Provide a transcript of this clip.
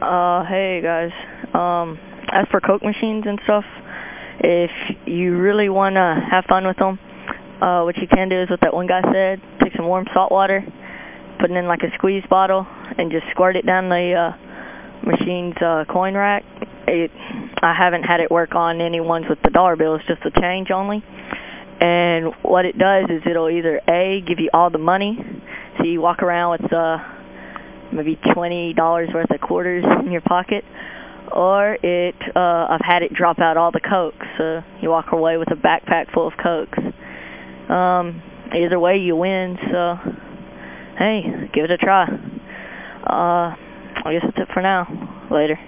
Uh, hey guys. Um, as for Coke machines and stuff, if you really want to have fun with them, uh, what you can do is what that one guy said, take some warm salt water, put it in like a squeeze bottle, and just squirt it down the uh, machine's uh, coin rack. It, I haven't had it work on any ones with the dollar bills, just the change only. And what it does is it'll either A, give you all the money, so you walk around with uh, maybe $20 worth of quarters in your pocket, or it, uh, I've had it drop out all the Cokes, so you walk away with a backpack full of Cokes. Um, either way you win, so hey, give it a try. Uh, I guess that's it for now. Later.